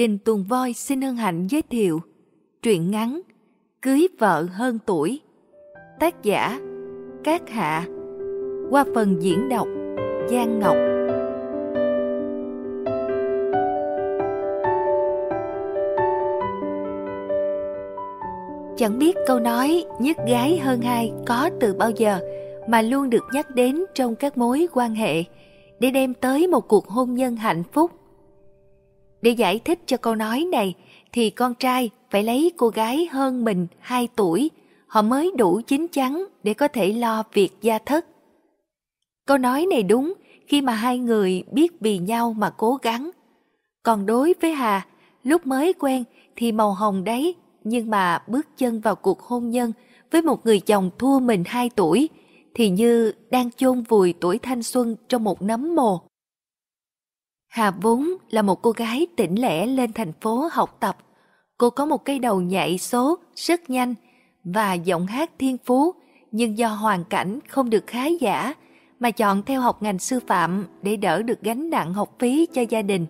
Đình Tuần Voi xin hân hạnh giới thiệu truyện ngắn Cưới vợ hơn tuổi, Tác giả Cát Hạ, Qua phần diễn đọc Giang Ngọc. Chẳng biết câu nói nhất gái hơn hai có từ bao giờ mà luôn được nhắc đến trong các mối quan hệ để đem tới một cuộc hôn nhân hạnh phúc để giải thích cho câu nói này thì con trai phải lấy cô gái hơn mình 2 tuổi, họ mới đủ chín chắn để có thể lo việc gia thất. Câu nói này đúng khi mà hai người biết vì nhau mà cố gắng. Còn đối với Hà, lúc mới quen thì màu hồng đấy, nhưng mà bước chân vào cuộc hôn nhân với một người chồng thua mình 2 tuổi thì như đang chôn vùi tuổi thanh xuân trong một nấm mồ. Hà vốn là một cô gái tỉnh lẻ lên thành phố học tập. Cô có một cái đầu nhạy số rất nhanh và giọng hát thiên phú, nhưng do hoàn cảnh không được khá giả mà chọn theo học ngành sư phạm để đỡ được gánh nặng học phí cho gia đình.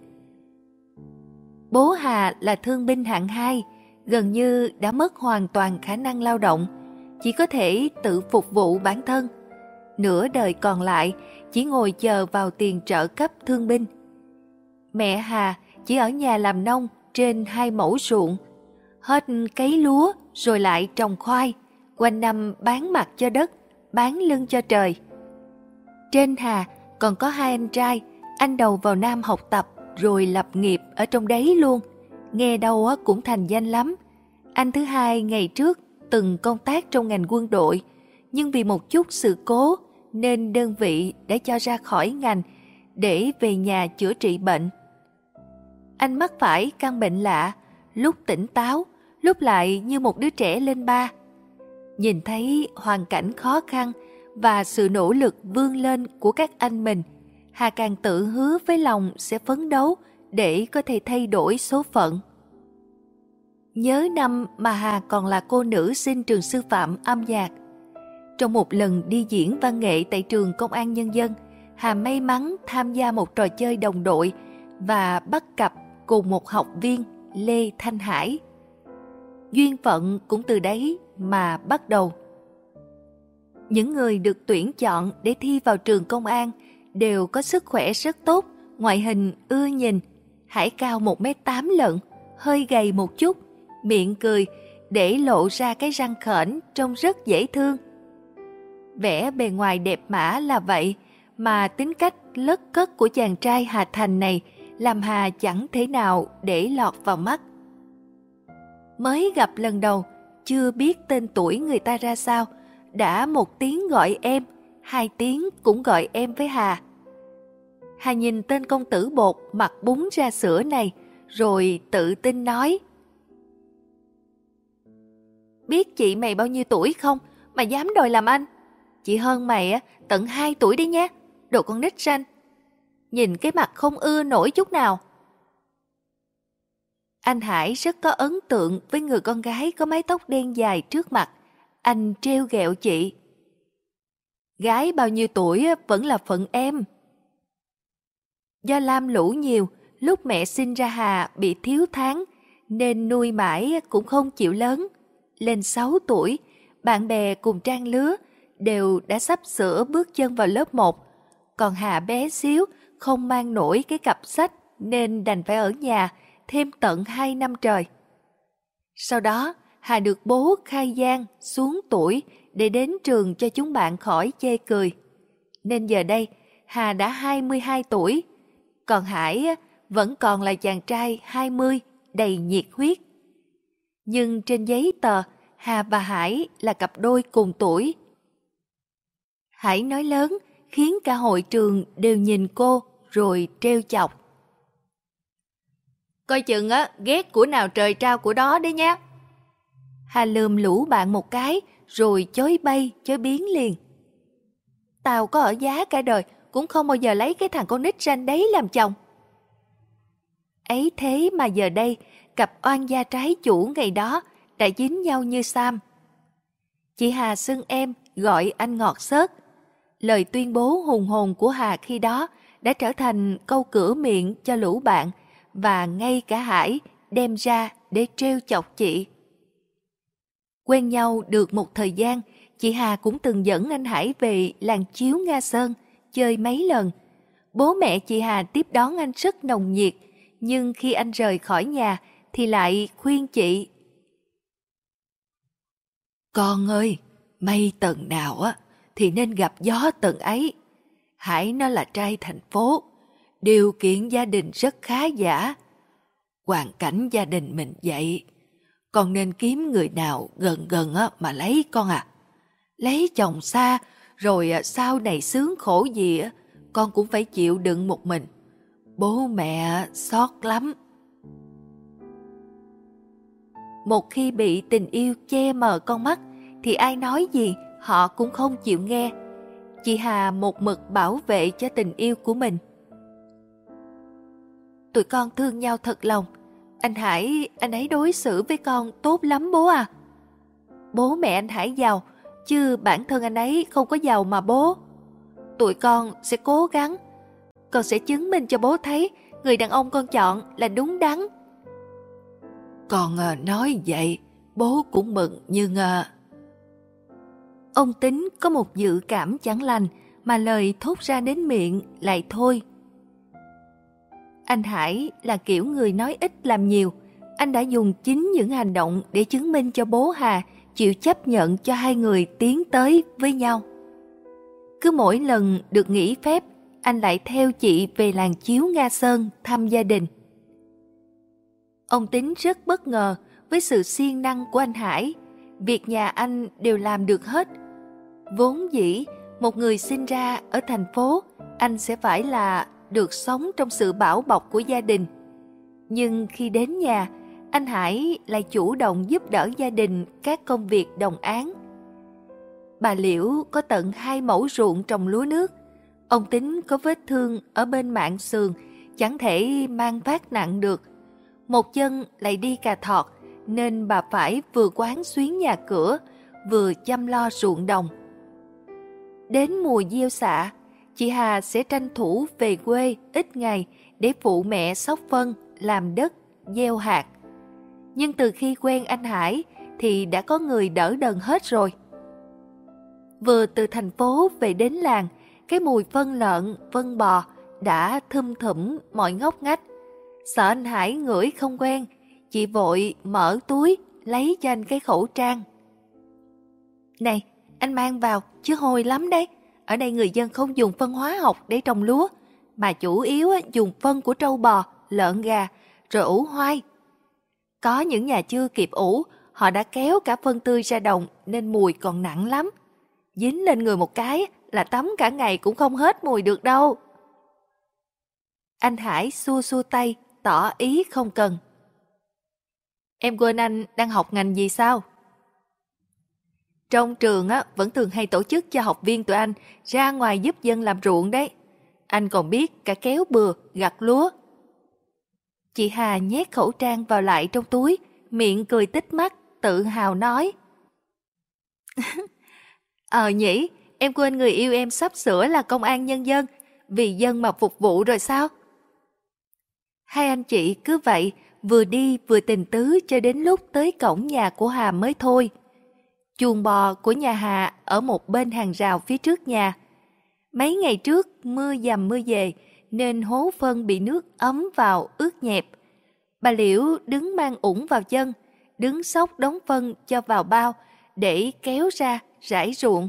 Bố Hà là thương binh hạng 2, gần như đã mất hoàn toàn khả năng lao động, chỉ có thể tự phục vụ bản thân. Nửa đời còn lại chỉ ngồi chờ vào tiền trợ cấp thương binh. Mẹ Hà chỉ ở nhà làm nông trên hai mẫu ruộng, hết cấy lúa rồi lại trồng khoai, quanh năm bán mặt cho đất, bán lưng cho trời. Trên Hà còn có hai anh trai, anh đầu vào Nam học tập rồi lập nghiệp ở trong đấy luôn, nghe đâu cũng thành danh lắm. Anh thứ hai ngày trước từng công tác trong ngành quân đội, nhưng vì một chút sự cố nên đơn vị đã cho ra khỏi ngành để về nhà chữa trị bệnh anh mắc phải căn bệnh lạ, lúc tỉnh táo, lúc lại như một đứa trẻ lên ba. Nhìn thấy hoàn cảnh khó khăn và sự nỗ lực vươn lên của các anh mình, Hà càng tự hứa với lòng sẽ phấn đấu để có thể thay đổi số phận. Nhớ năm mà Hà còn là cô nữ sinh trường sư phạm âm nhạc. Trong một lần đi diễn văn nghệ tại trường Công an Nhân dân, Hà may mắn tham gia một trò chơi đồng đội và bắt cặp cùng một học viên Lê Thanh Hải. Duyên phận cũng từ đấy mà bắt đầu. Những người được tuyển chọn để thi vào trường công an đều có sức khỏe rất tốt, ngoại hình ưa nhìn, Hải cao 1m8 lận, hơi gầy một chút, miệng cười để lộ ra cái răng khểnh trông rất dễ thương. Vẻ bề ngoài đẹp mã là vậy, mà tính cách lất cất của chàng trai Hà Thành này – làm Hà chẳng thể nào để lọt vào mắt. Mới gặp lần đầu, chưa biết tên tuổi người ta ra sao, đã một tiếng gọi em, hai tiếng cũng gọi em với Hà. Hà nhìn tên công tử bột mặt bún ra sữa này, rồi tự tin nói. Biết chị mày bao nhiêu tuổi không mà dám đòi làm anh? Chị hơn mày á, tận 2 tuổi đi nhé, đồ con nít ranh nhìn cái mặt không ưa nổi chút nào. Anh Hải rất có ấn tượng với người con gái có mái tóc đen dài trước mặt. Anh treo ghẹo chị. Gái bao nhiêu tuổi vẫn là phận em. Do lam lũ nhiều, lúc mẹ sinh ra Hà bị thiếu tháng, nên nuôi mãi cũng không chịu lớn. Lên 6 tuổi, bạn bè cùng trang lứa đều đã sắp sửa bước chân vào lớp 1. Còn Hà bé xíu không mang nổi cái cặp sách nên đành phải ở nhà thêm tận 2 năm trời. Sau đó, Hà được bố khai gian xuống tuổi để đến trường cho chúng bạn khỏi chê cười. Nên giờ đây, Hà đã 22 tuổi, còn Hải vẫn còn là chàng trai 20 đầy nhiệt huyết. Nhưng trên giấy tờ, Hà và Hải là cặp đôi cùng tuổi. Hải nói lớn khiến cả hội trường đều nhìn cô rồi treo chọc. Coi chừng á, ghét của nào trời trao của đó đấy nhé. Hà lườm lũ bạn một cái, rồi chối bay, chối biến liền. Tao có ở giá cả đời, cũng không bao giờ lấy cái thằng con nít ranh đấy làm chồng. Ấy thế mà giờ đây, cặp oan gia trái chủ ngày đó đã dính nhau như Sam. Chị Hà xưng em gọi anh ngọt xớt. Lời tuyên bố hùng hồn của Hà khi đó đã trở thành câu cửa miệng cho lũ bạn và ngay cả Hải đem ra để trêu chọc chị. Quen nhau được một thời gian, chị Hà cũng từng dẫn anh Hải về làng chiếu Nga Sơn chơi mấy lần. Bố mẹ chị Hà tiếp đón anh rất nồng nhiệt, nhưng khi anh rời khỏi nhà thì lại khuyên chị. Con ơi, mây tầng nào á thì nên gặp gió tầng ấy. Hải nó là trai thành phố, điều kiện gia đình rất khá giả. Hoàn cảnh gia đình mình vậy, con nên kiếm người nào gần gần á mà lấy con à. Lấy chồng xa, rồi à, sau này sướng khổ gì con cũng phải chịu đựng một mình. Bố mẹ xót lắm. Một khi bị tình yêu che mờ con mắt, thì ai nói gì họ cũng không chịu nghe. Chị Hà một mực bảo vệ cho tình yêu của mình. Tụi con thương nhau thật lòng. Anh Hải, anh ấy đối xử với con tốt lắm bố à. Bố mẹ anh Hải giàu, chứ bản thân anh ấy không có giàu mà bố. Tụi con sẽ cố gắng. Con sẽ chứng minh cho bố thấy người đàn ông con chọn là đúng đắn. Con ờ, nói vậy, bố cũng mừng nhưng... Ờ, Ông tính có một dự cảm chẳng lành mà lời thốt ra đến miệng lại thôi. Anh Hải là kiểu người nói ít làm nhiều. Anh đã dùng chính những hành động để chứng minh cho bố Hà chịu chấp nhận cho hai người tiến tới với nhau. Cứ mỗi lần được nghỉ phép, anh lại theo chị về làng chiếu Nga Sơn thăm gia đình. Ông Tính rất bất ngờ với sự siêng năng của anh Hải. Việc nhà anh đều làm được hết. Vốn dĩ, một người sinh ra ở thành phố, anh sẽ phải là được sống trong sự bảo bọc của gia đình. Nhưng khi đến nhà, anh Hải lại chủ động giúp đỡ gia đình các công việc đồng án. Bà Liễu có tận hai mẫu ruộng trồng lúa nước. Ông Tính có vết thương ở bên mạng sườn, chẳng thể mang vác nặng được. Một chân lại đi cà thọt, nên bà phải vừa quán xuyến nhà cửa, vừa chăm lo ruộng đồng. Đến mùa gieo xạ, chị Hà sẽ tranh thủ về quê ít ngày để phụ mẹ sóc phân, làm đất, gieo hạt. Nhưng từ khi quen anh Hải thì đã có người đỡ đần hết rồi. Vừa từ thành phố về đến làng, cái mùi phân lợn, phân bò đã thâm thủm mọi ngóc ngách. Sợ anh Hải ngửi không quen, chị vội mở túi lấy cho anh cái khẩu trang. Này, anh mang vào, chứ hôi lắm đấy. Ở đây người dân không dùng phân hóa học để trồng lúa, mà chủ yếu dùng phân của trâu bò, lợn gà, rồi ủ hoai. Có những nhà chưa kịp ủ, họ đã kéo cả phân tươi ra đồng nên mùi còn nặng lắm. Dính lên người một cái là tắm cả ngày cũng không hết mùi được đâu. Anh Hải xua xua tay, tỏ ý không cần. Em quên anh đang học ngành gì sao? Trong trường á, vẫn thường hay tổ chức cho học viên tụi anh ra ngoài giúp dân làm ruộng đấy. Anh còn biết cả kéo bừa, gặt lúa. Chị Hà nhét khẩu trang vào lại trong túi, miệng cười tích mắt, tự hào nói. Ờ nhỉ, em quên người yêu em sắp sửa là công an nhân dân, vì dân mà phục vụ rồi sao? Hai anh chị cứ vậy, vừa đi vừa tình tứ cho đến lúc tới cổng nhà của Hà mới thôi chuồng bò của nhà Hà ở một bên hàng rào phía trước nhà. Mấy ngày trước mưa dầm mưa về nên hố phân bị nước ấm vào ướt nhẹp. Bà Liễu đứng mang ủng vào chân, đứng xốc đóng phân cho vào bao để kéo ra rải ruộng.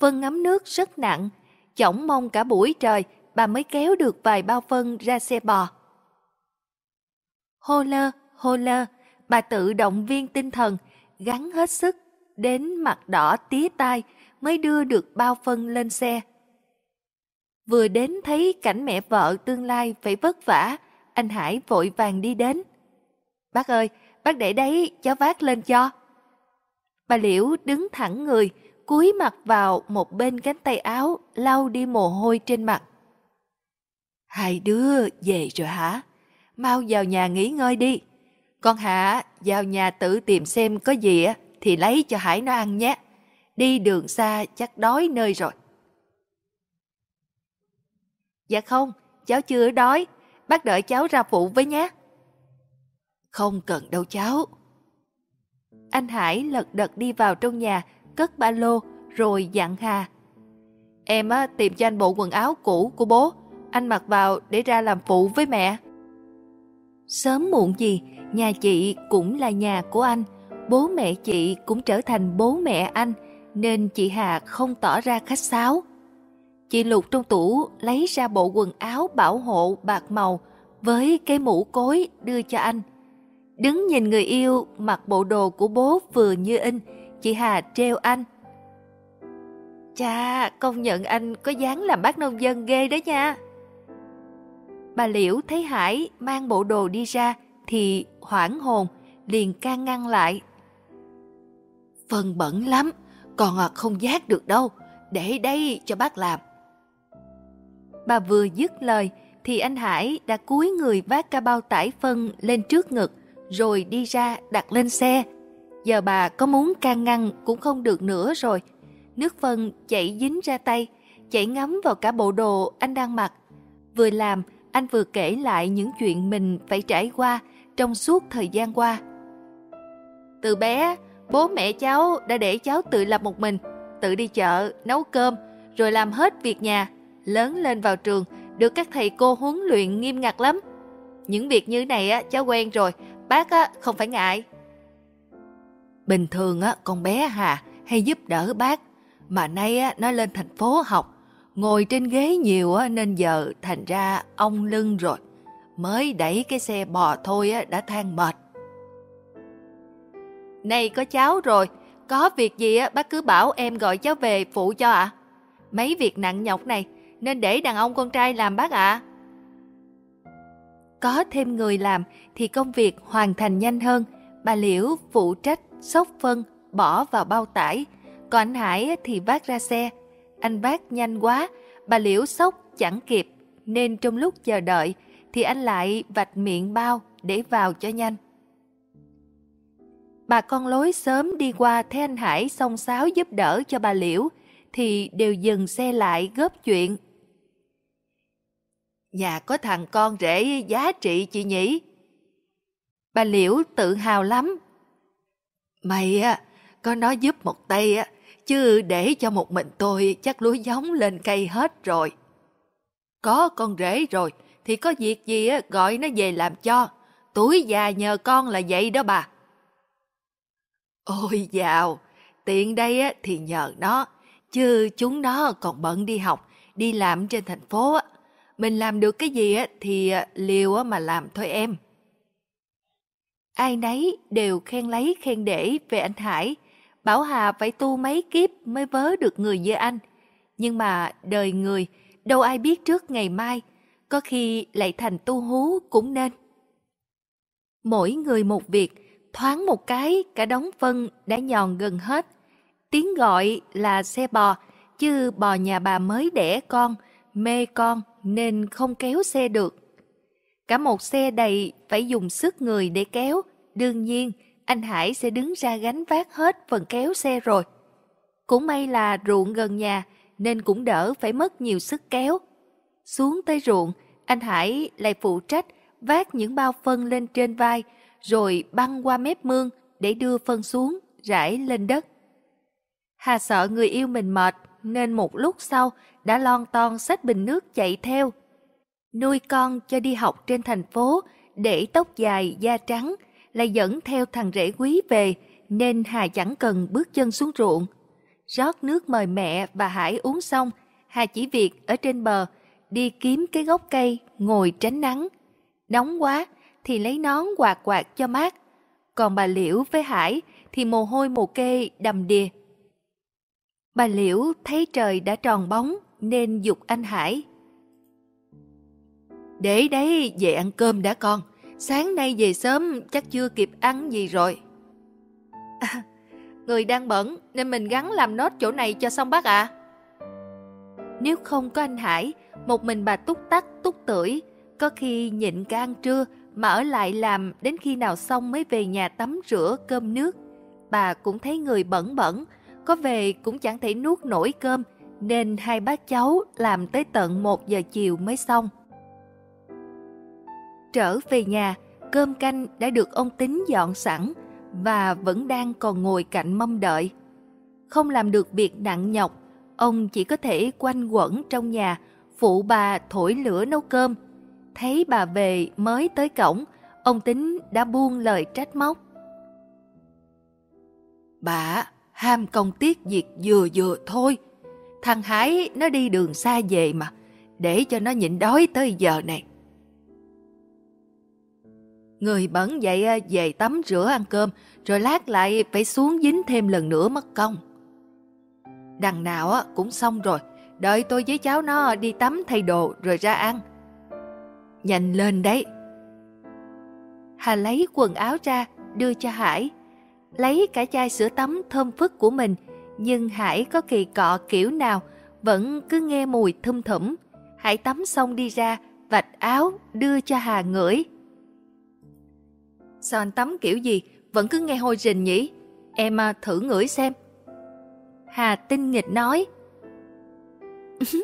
Phân ngấm nước rất nặng, chỏng mong cả buổi trời bà mới kéo được vài bao phân ra xe bò. Hô lơ, hô lơ, bà tự động viên tinh thần, gắn hết sức đến mặt đỏ tía tai mới đưa được bao phân lên xe. Vừa đến thấy cảnh mẹ vợ tương lai phải vất vả, anh Hải vội vàng đi đến. Bác ơi, bác để đấy, cháu vác lên cho. Bà Liễu đứng thẳng người, cúi mặt vào một bên cánh tay áo, lau đi mồ hôi trên mặt. Hai đứa về rồi hả? Mau vào nhà nghỉ ngơi đi. Con hả? vào nhà tự tìm xem có gì á thì lấy cho Hải nó ăn nhé. Đi đường xa chắc đói nơi rồi. Dạ không, cháu chưa đói. bác đợi cháu ra phụ với nhé. Không cần đâu cháu. Anh Hải lật đật đi vào trong nhà, cất ba lô, rồi dặn Hà. Em á, tìm cho anh bộ quần áo cũ của bố, anh mặc vào để ra làm phụ với mẹ. Sớm muộn gì, nhà chị cũng là nhà của anh, bố mẹ chị cũng trở thành bố mẹ anh, nên chị Hà không tỏ ra khách sáo. Chị lục trong tủ lấy ra bộ quần áo bảo hộ bạc màu với cái mũ cối đưa cho anh. Đứng nhìn người yêu mặc bộ đồ của bố vừa như in, chị Hà treo anh. Cha công nhận anh có dáng làm bác nông dân ghê đó nha. Bà Liễu thấy Hải mang bộ đồ đi ra thì hoảng hồn, liền can ngăn lại. Phần bẩn lắm, còn à, không giác được đâu, để đây cho bác làm. Bà vừa dứt lời thì anh Hải đã cúi người vác ca bao tải phân lên trước ngực rồi đi ra đặt lên xe. Giờ bà có muốn can ngăn cũng không được nữa rồi. Nước phân chảy dính ra tay, chảy ngấm vào cả bộ đồ anh đang mặc. Vừa làm, anh vừa kể lại những chuyện mình phải trải qua trong suốt thời gian qua. Từ bé, bố mẹ cháu đã để cháu tự lập một mình, tự đi chợ, nấu cơm, rồi làm hết việc nhà. Lớn lên vào trường, được các thầy cô huấn luyện nghiêm ngặt lắm. Những việc như này á, cháu quen rồi, bác á, không phải ngại. Bình thường á, con bé Hà hay giúp đỡ bác, mà nay á, nó lên thành phố học, ngồi trên ghế nhiều á, nên giờ thành ra ông lưng rồi. Mới đẩy cái xe bò thôi á, đã than mệt. Này có cháu rồi, có việc gì á, bác cứ bảo em gọi cháu về phụ cho ạ. À? Mấy việc nặng nhọc này, nên để đàn ông con trai làm bác ạ. À. Có thêm người làm thì công việc hoàn thành nhanh hơn. Bà Liễu phụ trách xốc phân, bỏ vào bao tải. Còn anh Hải thì vác ra xe. Anh vác nhanh quá, bà Liễu xốc chẳng kịp. Nên trong lúc chờ đợi thì anh lại vạch miệng bao để vào cho nhanh. Bà con lối sớm đi qua thấy anh Hải xông xáo giúp đỡ cho bà Liễu thì đều dừng xe lại góp chuyện. Nhà có thằng con rể giá trị chị nhỉ? Bà Liễu tự hào lắm. Mày á, có nó giúp một tay á, chứ để cho một mình tôi chắc lúa giống lên cây hết rồi. Có con rể rồi, thì có việc gì á, gọi nó về làm cho. Tuổi già nhờ con là vậy đó bà. Ôi dào, tiện đây á, thì nhờ nó, chứ chúng nó còn bận đi học, đi làm trên thành phố á. Mình làm được cái gì á, thì à, liều mà làm thôi em. Ai nấy đều khen lấy khen để về anh Hải. Bảo Hà phải tu mấy kiếp mới vớ được người như anh. Nhưng mà đời người, đâu ai biết trước ngày mai, có khi lại thành tu hú cũng nên. Mỗi người một việc, thoáng một cái cả đống phân đã nhòn gần hết. Tiếng gọi là xe bò, chứ bò nhà bà mới đẻ con, mê con nên không kéo xe được. Cả một xe đầy phải dùng sức người để kéo, đương nhiên anh Hải sẽ đứng ra gánh vác hết phần kéo xe rồi. Cũng may là ruộng gần nhà nên cũng đỡ phải mất nhiều sức kéo. Xuống tới ruộng, anh Hải lại phụ trách vác những bao phân lên trên vai rồi băng qua mép mương để đưa phân xuống, rải lên đất. Hà sợ người yêu mình mệt nên một lúc sau đã lon ton xách bình nước chạy theo. Nuôi con cho đi học trên thành phố để tóc dài da trắng lại dẫn theo thằng rể quý về nên Hà chẳng cần bước chân xuống ruộng. Rót nước mời mẹ và Hải uống xong, Hà chỉ việc ở trên bờ đi kiếm cái gốc cây ngồi tránh nắng. Nóng quá thì lấy nón quạt quạt cho mát. Còn bà Liễu với Hải thì mồ hôi mồ kê đầm đìa. Bà Liễu thấy trời đã tròn bóng nên dục anh Hải. Để đấy về ăn cơm đã con, sáng nay về sớm chắc chưa kịp ăn gì rồi. À, người đang bận nên mình gắn làm nốt chỗ này cho xong bác ạ. À. Nếu không có anh Hải, một mình bà túc tắc túc tưởi, có khi nhịn cả ăn trưa mà ở lại làm đến khi nào xong mới về nhà tắm rửa cơm nước. Bà cũng thấy người bẩn bẩn, có về cũng chẳng thể nuốt nổi cơm, nên hai bác cháu làm tới tận một giờ chiều mới xong. Trở về nhà, cơm canh đã được ông Tính dọn sẵn và vẫn đang còn ngồi cạnh mâm đợi. Không làm được việc nặng nhọc, ông chỉ có thể quanh quẩn trong nhà, phụ bà thổi lửa nấu cơm. Thấy bà về mới tới cổng, ông Tính đã buông lời trách móc. Bà, ham công tiếc việc vừa vừa thôi. Thằng Hải nó đi đường xa về mà, để cho nó nhịn đói tới giờ này. Người bẩn vậy à, về tắm rửa ăn cơm, rồi lát lại phải xuống dính thêm lần nữa mất công. Đằng nào à, cũng xong rồi, đợi tôi với cháu nó đi tắm thay đồ rồi ra ăn. Nhanh lên đấy. Hà lấy quần áo ra, đưa cho Hải. Lấy cả chai sữa tắm thơm phức của mình, nhưng Hải có kỳ cọ kiểu nào, vẫn cứ nghe mùi thum thủm. Hải tắm xong đi ra, vạch áo, đưa cho Hà ngửi. Sao anh tắm kiểu gì, vẫn cứ nghe hôi rình nhỉ? Em à, thử ngửi xem. Hà tinh nghịch nói.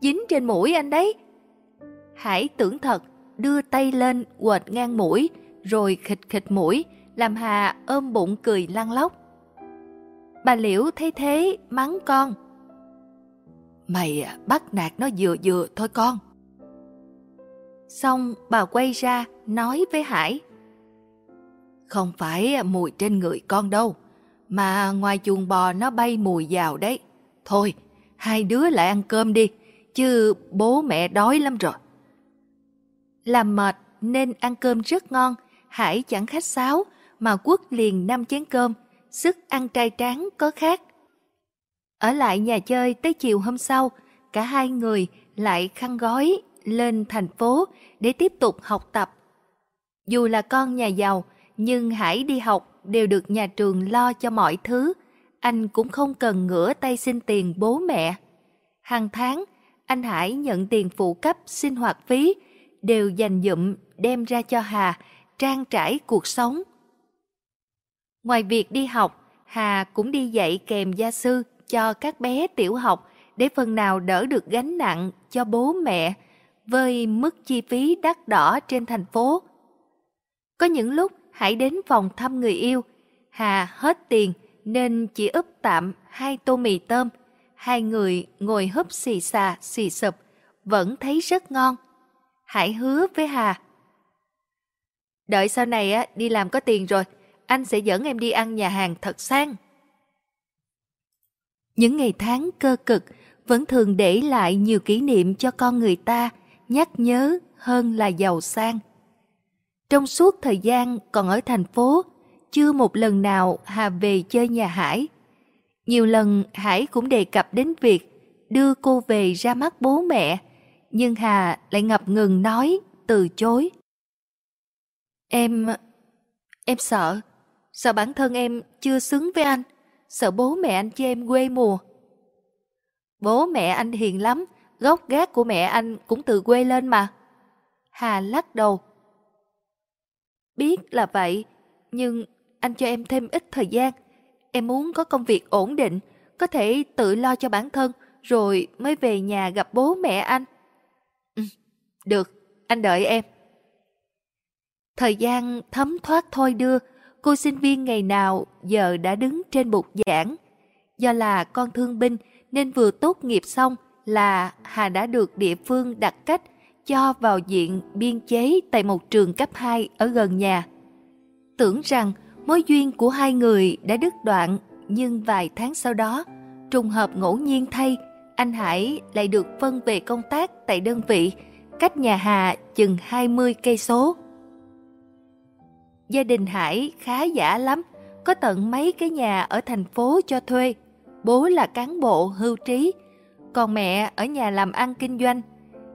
Dính trên mũi anh đấy. Hải tưởng thật, đưa tay lên quệt ngang mũi, rồi khịch khịch mũi, làm Hà ôm bụng cười lăn lóc. Bà Liễu thấy thế, mắng con. Mày à, bắt nạt nó vừa vừa thôi con. Xong bà quay ra nói với Hải. Không phải mùi trên người con đâu, mà ngoài chuồng bò nó bay mùi vào đấy. Thôi, hai đứa lại ăn cơm đi, chứ bố mẹ đói lắm rồi. Làm mệt nên ăn cơm rất ngon, Hải chẳng khách sáo mà quất liền năm chén cơm, sức ăn trai tráng có khác. Ở lại nhà chơi tới chiều hôm sau, cả hai người lại khăn gói lên thành phố để tiếp tục học tập. Dù là con nhà giàu, nhưng Hải đi học đều được nhà trường lo cho mọi thứ. Anh cũng không cần ngửa tay xin tiền bố mẹ. Hàng tháng, anh Hải nhận tiền phụ cấp sinh hoạt phí, đều dành dụm đem ra cho Hà, trang trải cuộc sống. Ngoài việc đi học, Hà cũng đi dạy kèm gia sư cho các bé tiểu học để phần nào đỡ được gánh nặng cho bố mẹ với mức chi phí đắt đỏ trên thành phố. Có những lúc hãy đến phòng thăm người yêu. Hà hết tiền nên chỉ úp tạm hai tô mì tôm. Hai người ngồi húp xì xà, xì sụp, vẫn thấy rất ngon hãy hứa với Hà. Đợi sau này á đi làm có tiền rồi, anh sẽ dẫn em đi ăn nhà hàng thật sang. Những ngày tháng cơ cực vẫn thường để lại nhiều kỷ niệm cho con người ta, nhắc nhớ hơn là giàu sang. Trong suốt thời gian còn ở thành phố, chưa một lần nào Hà về chơi nhà Hải. Nhiều lần Hải cũng đề cập đến việc đưa cô về ra mắt bố mẹ, nhưng Hà lại ngập ngừng nói, từ chối. Em... em sợ, sợ bản thân em chưa xứng với anh, sợ bố mẹ anh cho em quê mùa. Bố mẹ anh hiền lắm, gốc gác của mẹ anh cũng từ quê lên mà. Hà lắc đầu, Biết là vậy, nhưng anh cho em thêm ít thời gian. Em muốn có công việc ổn định, có thể tự lo cho bản thân, rồi mới về nhà gặp bố mẹ anh. Được, anh đợi em. Thời gian thấm thoát thôi đưa, cô sinh viên ngày nào giờ đã đứng trên bục giảng. Do là con thương binh nên vừa tốt nghiệp xong là Hà đã được địa phương đặt cách cho vào diện biên chế tại một trường cấp 2 ở gần nhà. Tưởng rằng mối duyên của hai người đã đứt đoạn, nhưng vài tháng sau đó, trùng hợp ngẫu nhiên thay, anh Hải lại được phân về công tác tại đơn vị cách nhà Hà chừng 20 cây số. Gia đình Hải khá giả lắm, có tận mấy cái nhà ở thành phố cho thuê. Bố là cán bộ hưu trí, còn mẹ ở nhà làm ăn kinh doanh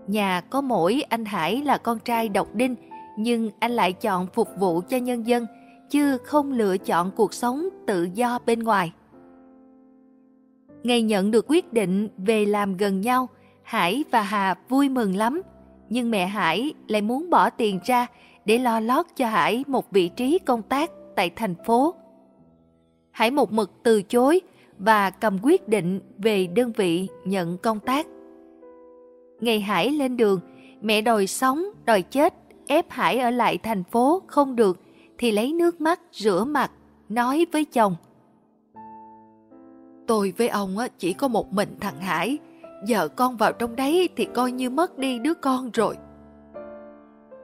Nhà có mỗi anh Hải là con trai độc đinh, nhưng anh lại chọn phục vụ cho nhân dân, chứ không lựa chọn cuộc sống tự do bên ngoài. Ngày nhận được quyết định về làm gần nhau, Hải và Hà vui mừng lắm, nhưng mẹ Hải lại muốn bỏ tiền ra để lo lót cho Hải một vị trí công tác tại thành phố. Hải một mực từ chối và cầm quyết định về đơn vị nhận công tác. Ngày Hải lên đường, mẹ đòi sống, đòi chết, ép Hải ở lại thành phố không được thì lấy nước mắt rửa mặt, nói với chồng. Tôi với ông chỉ có một mình thằng Hải, vợ con vào trong đấy thì coi như mất đi đứa con rồi.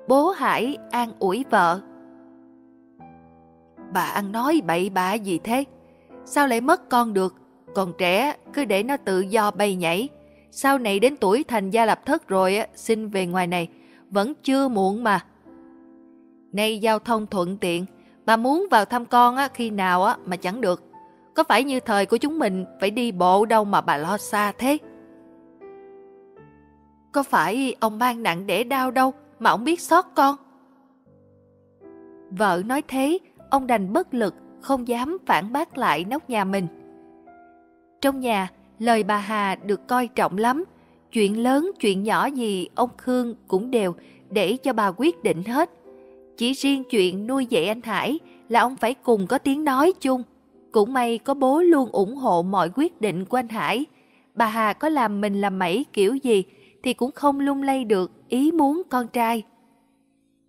Bố Hải an ủi vợ. Bà ăn nói bậy bạ gì thế? Sao lại mất con được? Còn trẻ cứ để nó tự do bay nhảy. Sau này đến tuổi thành gia lập thất rồi xin về ngoài này. Vẫn chưa muộn mà. Nay giao thông thuận tiện, bà muốn vào thăm con khi nào mà chẳng được. Có phải như thời của chúng mình phải đi bộ đâu mà bà lo xa thế? Có phải ông mang nặng để đau đâu mà ông biết xót con? Vợ nói thế, ông đành bất lực, không dám phản bác lại nóc nhà mình. Trong nhà, lời bà Hà được coi trọng lắm. Chuyện lớn, chuyện nhỏ gì ông Khương cũng đều để cho bà quyết định hết. Chỉ riêng chuyện nuôi dạy anh Hải là ông phải cùng có tiếng nói chung. Cũng may có bố luôn ủng hộ mọi quyết định của anh Hải. Bà Hà có làm mình làm mẩy kiểu gì thì cũng không lung lay được ý muốn con trai.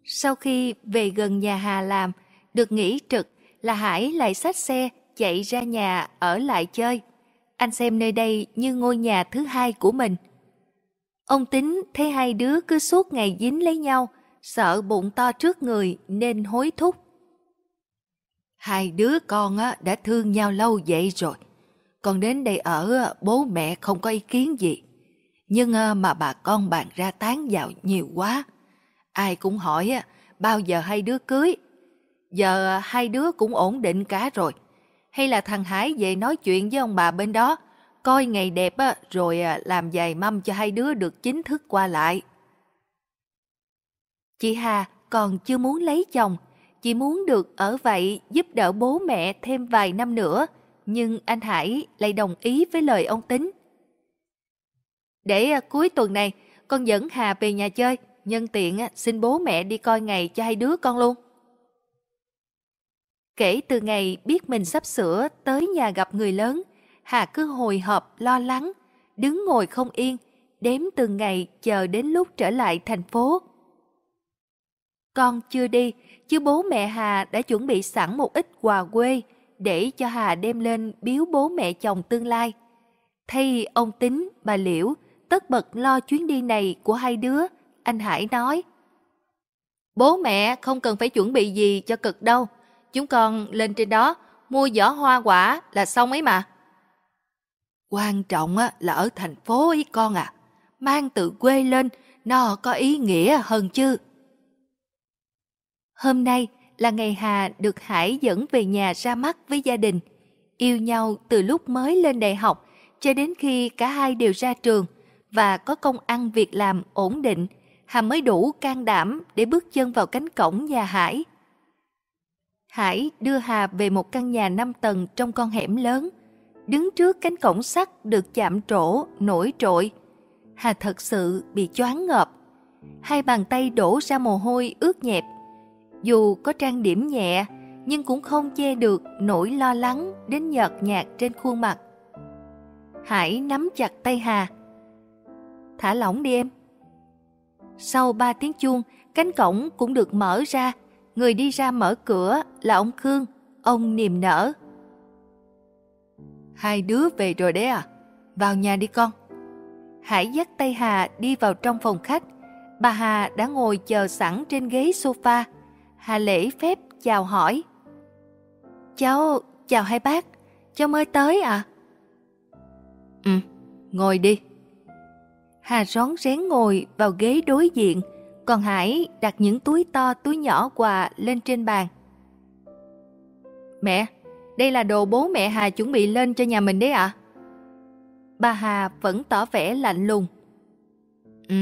Sau khi về gần nhà Hà làm, được nghỉ trực là Hải lại xách xe chạy ra nhà ở lại chơi. Anh xem nơi đây như ngôi nhà thứ hai của mình. Ông tính thấy hai đứa cứ suốt ngày dính lấy nhau, sợ bụng to trước người nên hối thúc. Hai đứa con đã thương nhau lâu vậy rồi. Còn đến đây ở bố mẹ không có ý kiến gì. Nhưng ờ, mà bà con bạn ra tán vào nhiều quá. Ai cũng hỏi bao giờ hai đứa cưới. Giờ ờ, hai đứa cũng ổn định cả rồi. Hay là thằng Hải về nói chuyện với ông bà bên đó, coi ngày đẹp rồi ờ, làm vài mâm cho hai đứa được chính thức qua lại. Chị Hà còn chưa muốn lấy chồng, chỉ muốn được ở vậy giúp đỡ bố mẹ thêm vài năm nữa, nhưng anh Hải lại đồng ý với lời ông Tính. Để à, cuối tuần này, con dẫn Hà về nhà chơi, nhân tiện à, xin bố mẹ đi coi ngày cho hai đứa con luôn. Kể từ ngày biết mình sắp sửa tới nhà gặp người lớn, Hà cứ hồi hộp lo lắng, đứng ngồi không yên, đếm từng ngày chờ đến lúc trở lại thành phố. Con chưa đi, chứ bố mẹ Hà đã chuẩn bị sẵn một ít quà quê để cho Hà đem lên biếu bố mẹ chồng tương lai. Thay ông Tính, bà Liễu tất bật lo chuyến đi này của hai đứa, anh Hải nói. Bố mẹ không cần phải chuẩn bị gì cho cực đâu, chúng con lên trên đó mua giỏ hoa quả là xong ấy mà. Quan trọng là ở thành phố ấy con à, mang từ quê lên nó có ý nghĩa hơn chứ. Hôm nay là ngày Hà được Hải dẫn về nhà ra mắt với gia đình. Yêu nhau từ lúc mới lên đại học cho đến khi cả hai đều ra trường và có công ăn việc làm ổn định, Hà mới đủ can đảm để bước chân vào cánh cổng nhà Hải. Hải đưa Hà về một căn nhà 5 tầng trong con hẻm lớn. Đứng trước cánh cổng sắt được chạm trổ, nổi trội. Hà thật sự bị choáng ngợp. Hai bàn tay đổ ra mồ hôi ướt nhẹp. Dù có trang điểm nhẹ, nhưng cũng không che được nỗi lo lắng đến nhợt nhạt trên khuôn mặt. Hải nắm chặt tay Hà, thả lỏng đi em. Sau ba tiếng chuông, cánh cổng cũng được mở ra. Người đi ra mở cửa là ông Khương, ông niềm nở. Hai đứa về rồi đấy à? Vào nhà đi con. Hải dắt tay Hà đi vào trong phòng khách. Bà Hà đã ngồi chờ sẵn trên ghế sofa. Hà lễ phép chào hỏi. Cháu, chào hai bác. Cháu mới tới à? Ừ, ngồi đi. Hà rón rén ngồi vào ghế đối diện, còn Hải đặt những túi to túi nhỏ quà lên trên bàn. Mẹ, đây là đồ bố mẹ Hà chuẩn bị lên cho nhà mình đấy ạ. À? Bà Hà vẫn tỏ vẻ lạnh lùng. Ừ,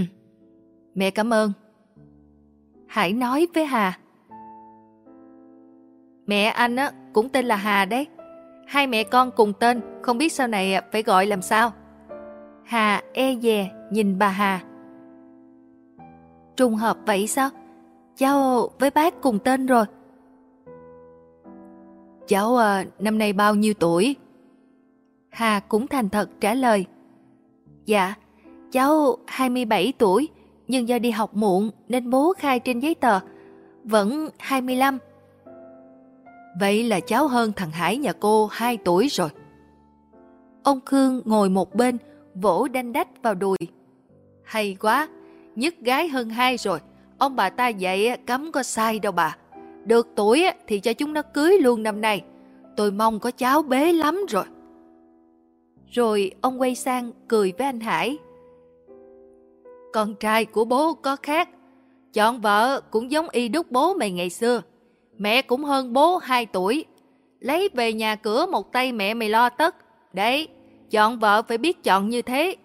mẹ cảm ơn. Hải nói với Hà. Mẹ anh á cũng tên là Hà đấy. Hai mẹ con cùng tên, không biết sau này phải gọi làm sao. Hà e dè nhìn bà Hà. Trùng hợp vậy sao? Cháu với bác cùng tên rồi. Cháu à, năm nay bao nhiêu tuổi? Hà cũng thành thật trả lời. Dạ, cháu 27 tuổi, nhưng do đi học muộn nên bố khai trên giấy tờ vẫn 25. Vậy là cháu hơn thằng Hải nhà cô 2 tuổi rồi. Ông Khương ngồi một bên, vỗ đanh đách vào đùi. Hay quá, nhất gái hơn hai rồi. Ông bà ta dạy cấm có sai đâu bà. Được tuổi thì cho chúng nó cưới luôn năm nay. Tôi mong có cháu bế lắm rồi. Rồi ông quay sang cười với anh Hải. Con trai của bố có khác. Chọn vợ cũng giống y đúc bố mày ngày xưa. Mẹ cũng hơn bố 2 tuổi. Lấy về nhà cửa một tay mẹ mày lo tất. Đấy, chọn vợ phải biết chọn như thế.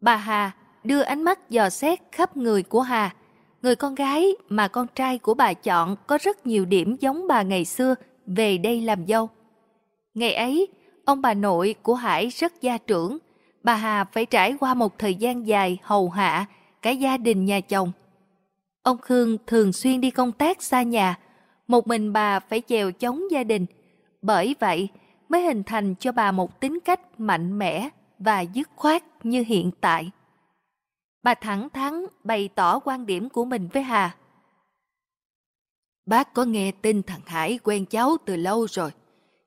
Bà Hà đưa ánh mắt dò xét khắp người của Hà. Người con gái mà con trai của bà chọn có rất nhiều điểm giống bà ngày xưa về đây làm dâu. Ngày ấy, ông bà nội của Hải rất gia trưởng. Bà Hà phải trải qua một thời gian dài hầu hạ cả gia đình nhà chồng. Ông Khương thường xuyên đi công tác xa nhà, một mình bà phải chèo chống gia đình. Bởi vậy mới hình thành cho bà một tính cách mạnh mẽ và dứt khoát như hiện tại. Bà thẳng thắn bày tỏ quan điểm của mình với Hà. Bác có nghe tin thằng Hải quen cháu từ lâu rồi,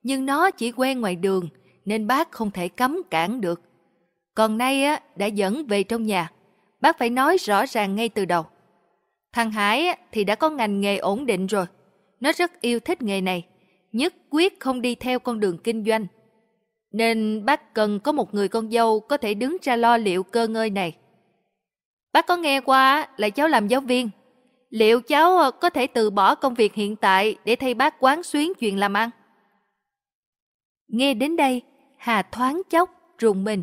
nhưng nó chỉ quen ngoài đường nên bác không thể cấm cản được. Còn nay á đã dẫn về trong nhà, bác phải nói rõ ràng ngay từ đầu. Thằng Hải thì đã có ngành nghề ổn định rồi, nó rất yêu thích nghề này, nhất quyết không đi theo con đường kinh doanh. Nên bác cần có một người con dâu có thể đứng ra lo liệu cơ ngơi này. Bác có nghe qua là cháu làm giáo viên. Liệu cháu ờ, có thể từ bỏ công việc hiện tại để thay bác quán xuyến chuyện làm ăn? Nghe đến đây, Hà thoáng chốc, rùng mình.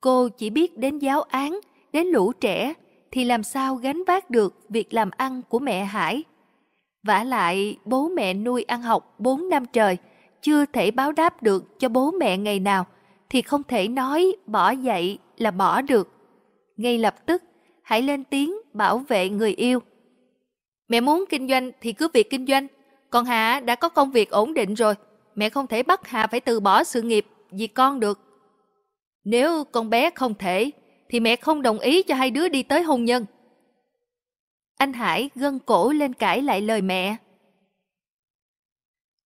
Cô chỉ biết đến giáo án, đến lũ trẻ, thì làm sao gánh vác được việc làm ăn của mẹ Hải. vả lại, bố mẹ nuôi ăn học 4 năm trời, chưa thể báo đáp được cho bố mẹ ngày nào, thì không thể nói bỏ dậy là bỏ được. Ngay lập tức, hãy lên tiếng bảo vệ người yêu. Mẹ muốn kinh doanh thì cứ việc kinh doanh, còn Hà đã có công việc ổn định rồi, mẹ không thể bắt Hà phải từ bỏ sự nghiệp vì con được. Nếu con bé không thể, thì mẹ không đồng ý cho hai đứa đi tới hôn nhân. Anh Hải gân cổ lên cãi lại lời mẹ.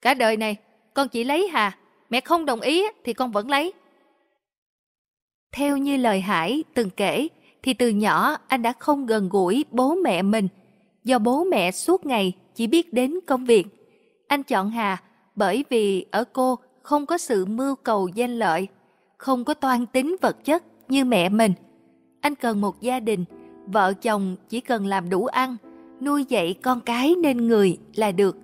Cả đời này, con chỉ lấy Hà, mẹ không đồng ý thì con vẫn lấy. Theo như lời Hải từng kể, thì từ nhỏ anh đã không gần gũi bố mẹ mình. Do bố mẹ suốt ngày chỉ biết đến công việc. Anh chọn Hà bởi vì ở cô không có sự mưu cầu danh lợi, không có toan tính vật chất như mẹ mình. Anh cần một gia đình, vợ chồng chỉ cần làm đủ ăn, nuôi dạy con cái nên người là được.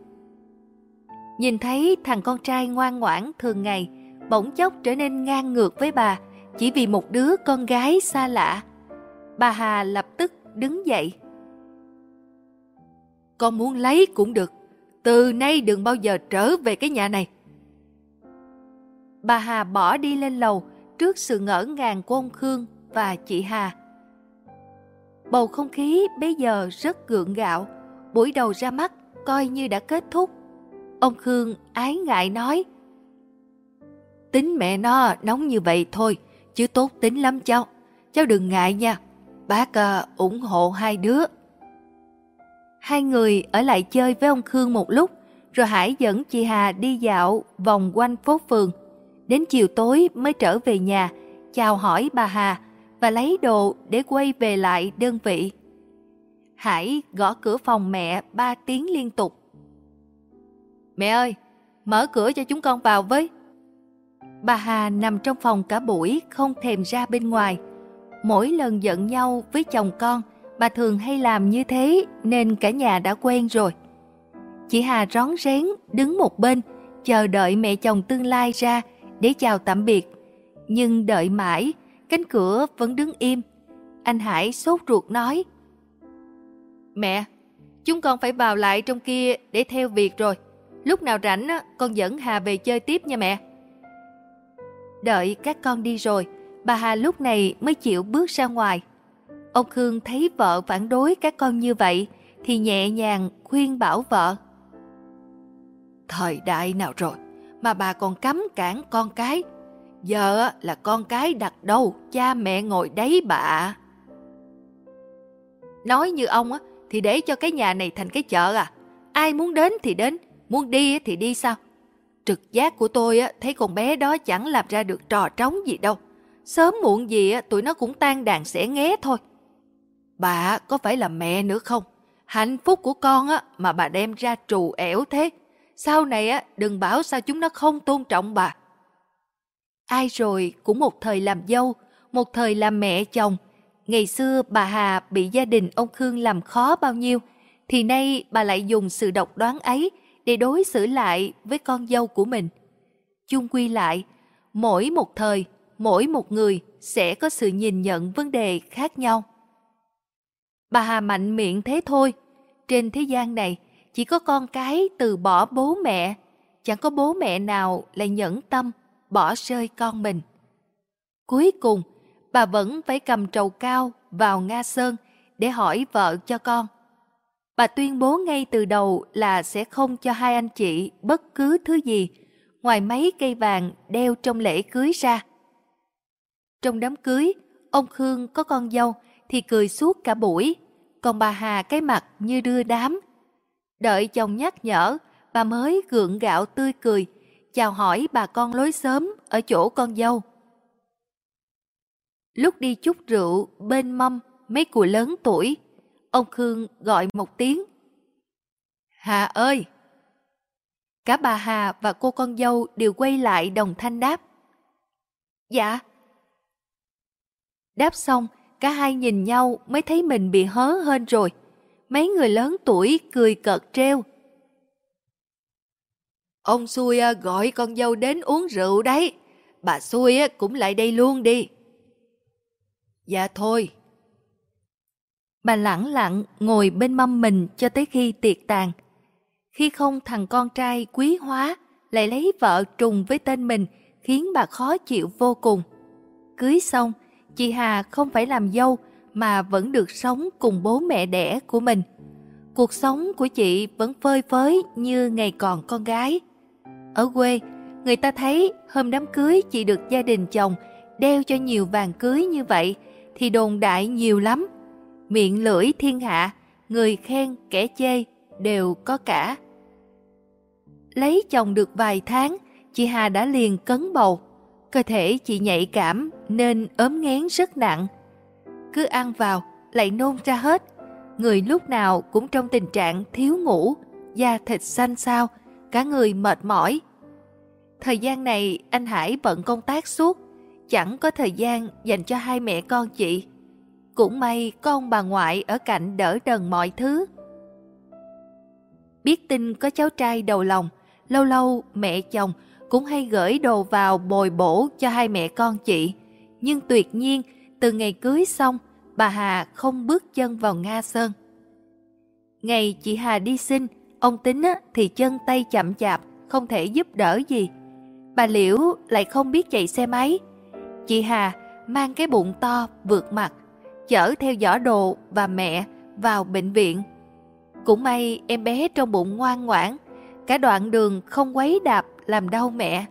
Nhìn thấy thằng con trai ngoan ngoãn thường ngày, bỗng chốc trở nên ngang ngược với bà, chỉ vì một đứa con gái xa lạ. Bà Hà lập tức đứng dậy. Con muốn lấy cũng được, từ nay đừng bao giờ trở về cái nhà này. Bà Hà bỏ đi lên lầu trước sự ngỡ ngàng của ông Khương và chị Hà. Bầu không khí bây giờ rất gượng gạo, buổi đầu ra mắt coi như đã kết thúc. Ông Khương ái ngại nói, Tính mẹ nó nóng như vậy thôi, chứ tốt tính lắm cháu. Cháu đừng ngại nha, bác uh, ủng hộ hai đứa. Hai người ở lại chơi với ông Khương một lúc, rồi Hải dẫn chị Hà đi dạo vòng quanh phố phường. Đến chiều tối mới trở về nhà, chào hỏi bà Hà và lấy đồ để quay về lại đơn vị. Hải gõ cửa phòng mẹ ba tiếng liên tục. Mẹ ơi, mở cửa cho chúng con vào với. Bà Hà nằm trong phòng cả buổi không thèm ra bên ngoài. Mỗi lần giận nhau với chồng con, bà thường hay làm như thế nên cả nhà đã quen rồi. Chị Hà rón rén đứng một bên, chờ đợi mẹ chồng tương lai ra để chào tạm biệt. Nhưng đợi mãi, cánh cửa vẫn đứng im. Anh Hải sốt ruột nói. Mẹ, chúng con phải vào lại trong kia để theo việc rồi. Lúc nào rảnh con dẫn Hà về chơi tiếp nha mẹ. Đợi các con đi rồi, bà Hà lúc này mới chịu bước ra ngoài. Ông Khương thấy vợ phản đối các con như vậy thì nhẹ nhàng khuyên bảo vợ. Thời đại nào rồi mà bà còn cấm cản con cái. Giờ là con cái đặt đâu, cha mẹ ngồi đấy bà. Nói như ông á, thì để cho cái nhà này thành cái chợ à? Ai muốn đến thì đến, muốn đi thì đi sao? Trực giác của tôi thấy con bé đó chẳng làm ra được trò trống gì đâu. Sớm muộn gì tụi nó cũng tan đàn sẽ nghé thôi. Bà có phải là mẹ nữa không? Hạnh phúc của con mà bà đem ra trù ẻo thế. Sau này đừng bảo sao chúng nó không tôn trọng bà. Ai rồi cũng một thời làm dâu, một thời làm mẹ chồng. Ngày xưa bà Hà bị gia đình ông Khương làm khó bao nhiêu, thì nay bà lại dùng sự độc đoán ấy để đối xử lại với con dâu của mình. Chung quy lại, mỗi một thời, mỗi một người sẽ có sự nhìn nhận vấn đề khác nhau. Bà Hà mạnh miệng thế thôi. Trên thế gian này, chỉ có con cái từ bỏ bố mẹ, chẳng có bố mẹ nào lại nhẫn tâm bỏ rơi con mình. Cuối cùng, bà vẫn phải cầm trầu cao vào Nga Sơn để hỏi vợ cho con. Bà tuyên bố ngay từ đầu là sẽ không cho hai anh chị bất cứ thứ gì ngoài mấy cây vàng đeo trong lễ cưới ra. Trong đám cưới, ông Khương có con dâu thì cười suốt cả buổi, còn bà Hà cái mặt như đưa đám. Đợi chồng nhắc nhở, bà mới gượng gạo tươi cười, chào hỏi bà con lối sớm ở chỗ con dâu. Lúc đi chút rượu bên mâm mấy cụ lớn tuổi, ông Khương gọi một tiếng. Hà ơi! Cả bà Hà và cô con dâu đều quay lại đồng thanh đáp. Dạ. Đáp xong, cả hai nhìn nhau mới thấy mình bị hớ hơn rồi. Mấy người lớn tuổi cười cợt treo. Ông xui à, gọi con dâu đến uống rượu đấy. Bà xui à, cũng lại đây luôn đi. Dạ thôi. Bà lẳng lặng ngồi bên mâm mình cho tới khi tiệc tàn. Khi không thằng con trai quý hóa lại lấy vợ trùng với tên mình khiến bà khó chịu vô cùng. Cưới xong, chị Hà không phải làm dâu mà vẫn được sống cùng bố mẹ đẻ của mình. Cuộc sống của chị vẫn phơi phới như ngày còn con gái. Ở quê, người ta thấy hôm đám cưới chị được gia đình chồng đeo cho nhiều vàng cưới như vậy thì đồn đại nhiều lắm. Miệng lưỡi thiên hạ, người khen kẻ chê đều có cả. Lấy chồng được vài tháng, chị Hà đã liền cấn bầu. Cơ thể chị nhạy cảm nên ốm ngén rất nặng. Cứ ăn vào, lại nôn ra hết. Người lúc nào cũng trong tình trạng thiếu ngủ, da thịt xanh xao, cả người mệt mỏi. Thời gian này anh Hải bận công tác suốt, chẳng có thời gian dành cho hai mẹ con chị. Cũng may có ông bà ngoại ở cạnh đỡ đần mọi thứ. Biết tin có cháu trai đầu lòng, lâu lâu mẹ chồng cũng hay gửi đồ vào bồi bổ cho hai mẹ con chị. Nhưng tuyệt nhiên, từ ngày cưới xong, bà Hà không bước chân vào Nga Sơn. Ngày chị Hà đi sinh, ông tính thì chân tay chậm chạp, không thể giúp đỡ gì. Bà Liễu lại không biết chạy xe máy. Chị Hà mang cái bụng to vượt mặt, chở theo giỏ đồ và mẹ vào bệnh viện. Cũng may em bé trong bụng ngoan ngoãn, cả đoạn đường không quấy đạp làm đau mẹ.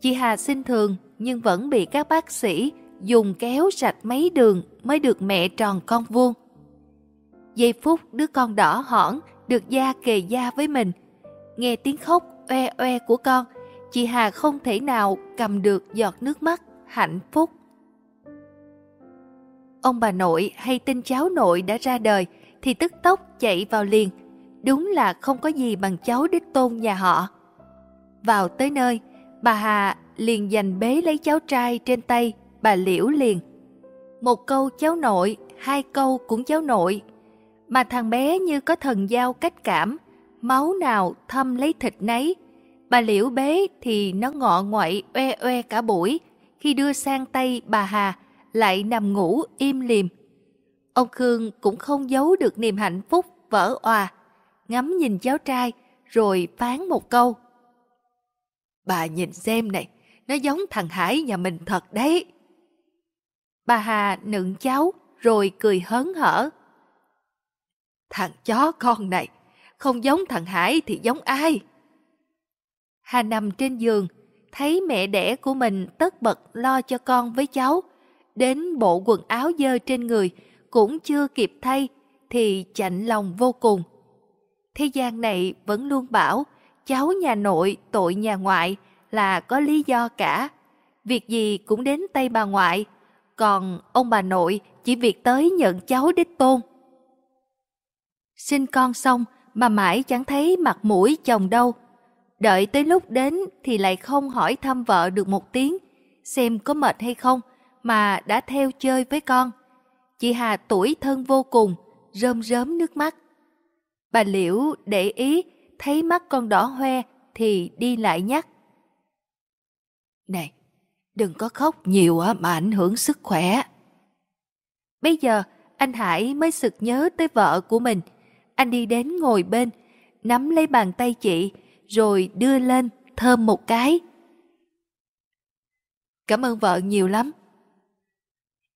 Chị Hà sinh thường nhưng vẫn bị các bác sĩ dùng kéo sạch mấy đường mới được mẹ tròn con vuông. Giây phút đứa con đỏ hỏn được da kề da với mình, nghe tiếng khóc oe oe của con, chị Hà không thể nào cầm được giọt nước mắt hạnh phúc. Ông bà nội hay tin cháu nội đã ra đời thì tức tốc chạy vào liền. Đúng là không có gì bằng cháu đích tôn nhà họ. Vào tới nơi, bà Hà liền giành bế lấy cháu trai trên tay, bà liễu liền. Một câu cháu nội, hai câu cũng cháu nội. Mà thằng bé như có thần giao cách cảm, máu nào thâm lấy thịt nấy. Bà liễu bế thì nó ngọ ngoại oe oe cả buổi, khi đưa sang tay bà Hà lại nằm ngủ im lìm. Ông Khương cũng không giấu được niềm hạnh phúc vỡ òa, ngắm nhìn cháu trai rồi phán một câu. Bà nhìn xem này, nó giống thằng Hải nhà mình thật đấy. Bà Hà nựng cháu rồi cười hớn hở. Thằng chó con này, không giống thằng Hải thì giống ai? Hà nằm trên giường, thấy mẹ đẻ của mình tất bật lo cho con với cháu. Đến bộ quần áo dơ trên người cũng chưa kịp thay thì chạnh lòng vô cùng. Thế gian này vẫn luôn bảo cháu nhà nội tội nhà ngoại là có lý do cả. Việc gì cũng đến tay bà ngoại, còn ông bà nội chỉ việc tới nhận cháu đích tôn. Sinh con xong mà mãi chẳng thấy mặt mũi chồng đâu. Đợi tới lúc đến thì lại không hỏi thăm vợ được một tiếng, xem có mệt hay không, mà đã theo chơi với con. Chị Hà tuổi thân vô cùng, rơm rớm nước mắt. Bà Liễu để ý, thấy mắt con đỏ hoe thì đi lại nhắc. Này, đừng có khóc nhiều mà ảnh hưởng sức khỏe. Bây giờ, anh Hải mới sực nhớ tới vợ của mình. Anh đi đến ngồi bên, nắm lấy bàn tay chị, rồi đưa lên thơm một cái. Cảm ơn vợ nhiều lắm.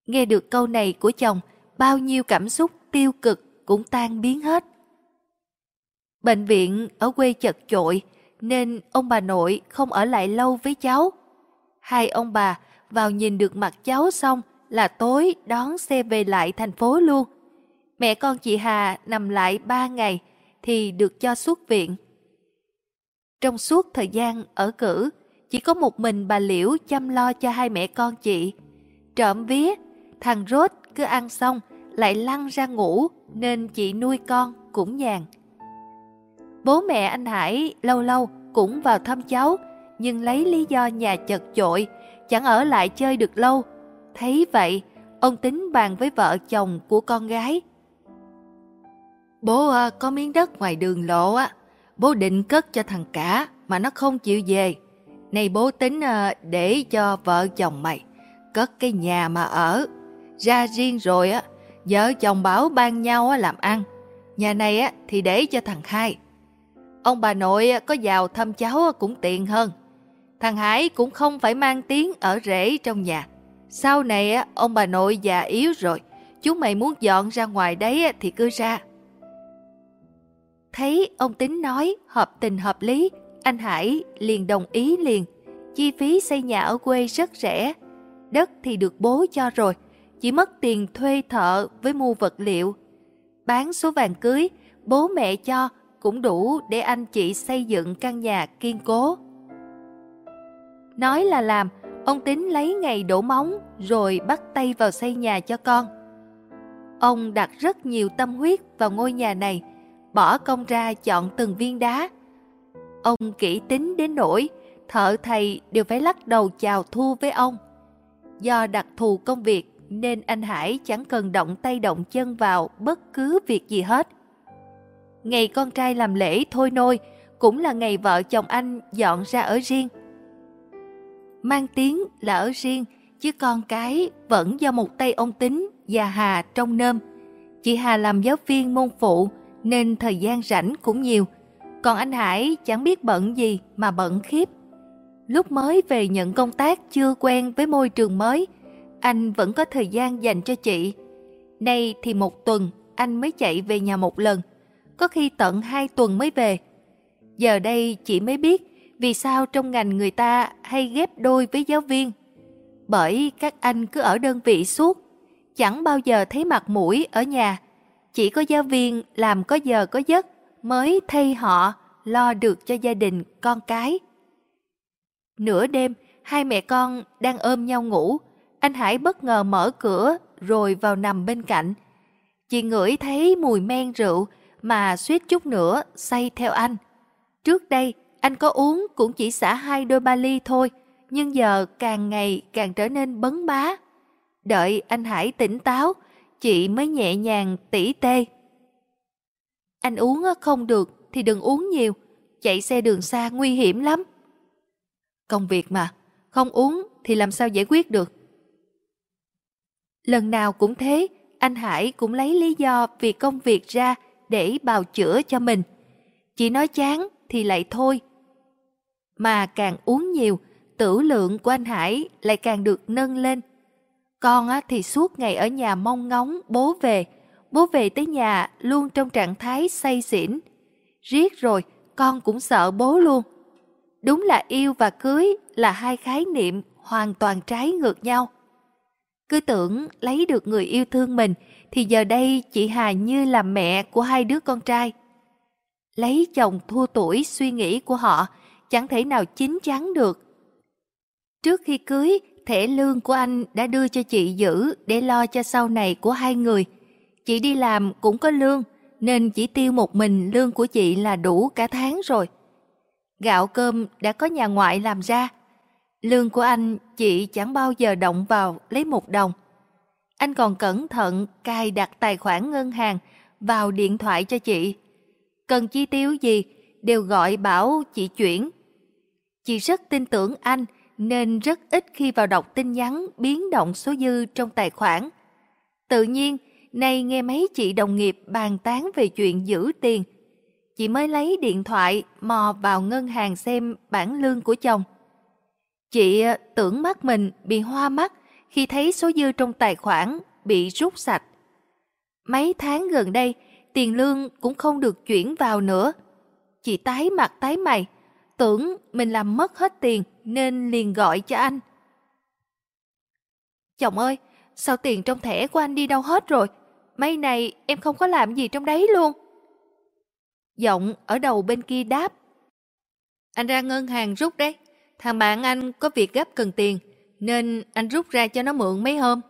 Nghe được câu này của chồng, bao nhiêu cảm xúc tiêu cực cũng tan biến hết. Bệnh viện ở quê chật chội nên ông bà nội không ở lại lâu với cháu. Hai ông bà vào nhìn được mặt cháu xong là tối đón xe về lại thành phố luôn. Mẹ con chị Hà nằm lại ba ngày thì được cho xuất viện. Trong suốt thời gian ở cử, chỉ có một mình bà Liễu chăm lo cho hai mẹ con chị. Trộm vía, thằng Rốt cứ ăn xong lại lăn ra ngủ nên chị nuôi con cũng nhàn. Bố mẹ anh Hải lâu lâu cũng vào thăm cháu nhưng lấy lý do nhà chật chội, chẳng ở lại chơi được lâu. Thấy vậy, ông tính bàn với vợ chồng của con gái. Bố à, có miếng đất ngoài đường lộ á, bố định cất cho thằng cả mà nó không chịu về. Này bố tính à, để cho vợ chồng mày cất cái nhà mà ở. Ra riêng rồi á, vợ chồng bảo ban nhau á làm ăn. Nhà này á thì để cho thằng hai. Ông bà nội có vào thăm cháu cũng tiện hơn. Thằng Hải cũng không phải mang tiếng ở rễ trong nhà. Sau này ông bà nội già yếu rồi, chúng mày muốn dọn ra ngoài đấy thì cứ ra. Thấy ông Tính nói hợp tình hợp lý, anh Hải liền đồng ý liền. Chi phí xây nhà ở quê rất rẻ, đất thì được bố cho rồi, chỉ mất tiền thuê thợ với mua vật liệu. Bán số vàng cưới, bố mẹ cho cũng đủ để anh chị xây dựng căn nhà kiên cố. Nói là làm, ông tính lấy ngày đổ móng rồi bắt tay vào xây nhà cho con. Ông đặt rất nhiều tâm huyết vào ngôi nhà này, bỏ công ra chọn từng viên đá. Ông kỹ tính đến nỗi thợ thầy đều phải lắc đầu chào thua với ông. Do đặc thù công việc nên anh Hải chẳng cần động tay động chân vào bất cứ việc gì hết. Ngày con trai làm lễ thôi nôi cũng là ngày vợ chồng anh dọn ra ở riêng. Mang tiếng là ở riêng, chứ con cái vẫn do một tay ông Tính và Hà trong nơm. Chị Hà làm giáo viên môn phụ nên thời gian rảnh cũng nhiều. Còn anh Hải chẳng biết bận gì mà bận khiếp. Lúc mới về nhận công tác chưa quen với môi trường mới, anh vẫn có thời gian dành cho chị. Nay thì một tuần anh mới chạy về nhà một lần, có khi tận hai tuần mới về. Giờ đây chị mới biết vì sao trong ngành người ta hay ghép đôi với giáo viên. Bởi các anh cứ ở đơn vị suốt, chẳng bao giờ thấy mặt mũi ở nhà. Chỉ có giáo viên làm có giờ có giấc mới thay họ lo được cho gia đình con cái. Nửa đêm, hai mẹ con đang ôm nhau ngủ. Anh Hải bất ngờ mở cửa rồi vào nằm bên cạnh. Chị ngửi thấy mùi men rượu mà suýt chút nữa say theo anh. Trước đây, anh có uống cũng chỉ xả hai đôi ba ly thôi, nhưng giờ càng ngày càng trở nên bấn bá. Đợi anh Hải tỉnh táo, chị mới nhẹ nhàng tỉ tê. Anh uống không được thì đừng uống nhiều, chạy xe đường xa nguy hiểm lắm. Công việc mà, không uống thì làm sao giải quyết được. Lần nào cũng thế, anh Hải cũng lấy lý do vì công việc ra để bào chữa cho mình. chỉ nói chán thì lại thôi. Mà càng uống nhiều, tử lượng của anh Hải lại càng được nâng lên. Con á, thì suốt ngày ở nhà mong ngóng bố về. Bố về tới nhà luôn trong trạng thái say xỉn. Riết rồi, con cũng sợ bố luôn. Đúng là yêu và cưới là hai khái niệm hoàn toàn trái ngược nhau. Cứ tưởng lấy được người yêu thương mình thì giờ đây chị Hà như là mẹ của hai đứa con trai. Lấy chồng thua tuổi suy nghĩ của họ chẳng thể nào chín chắn được. Trước khi cưới, thẻ lương của anh đã đưa cho chị giữ để lo cho sau này của hai người. Chị đi làm cũng có lương, nên chỉ tiêu một mình lương của chị là đủ cả tháng rồi. Gạo cơm đã có nhà ngoại làm ra. Lương của anh chị chẳng bao giờ động vào lấy một đồng. Anh còn cẩn thận cài đặt tài khoản ngân hàng vào điện thoại cho chị. Cần chi tiêu gì đều gọi bảo chị chuyển. Chị rất tin tưởng anh nên rất ít khi vào đọc tin nhắn biến động số dư trong tài khoản. Tự nhiên, nay nghe mấy chị đồng nghiệp bàn tán về chuyện giữ tiền, chị mới lấy điện thoại mò vào ngân hàng xem bản lương của chồng. Chị à, tưởng mắt mình bị hoa mắt khi thấy số dư trong tài khoản bị rút sạch. Mấy tháng gần đây, tiền lương cũng không được chuyển vào nữa. Chị tái mặt tái mày, tưởng mình làm mất hết tiền nên liền gọi cho anh. Chồng ơi, sao tiền trong thẻ của anh đi đâu hết rồi? Mấy này em không có làm gì trong đấy luôn. Giọng ở đầu bên kia đáp. Anh ra ngân hàng rút đấy. Thằng bạn anh có việc gấp cần tiền, nên anh rút ra cho nó mượn mấy hôm.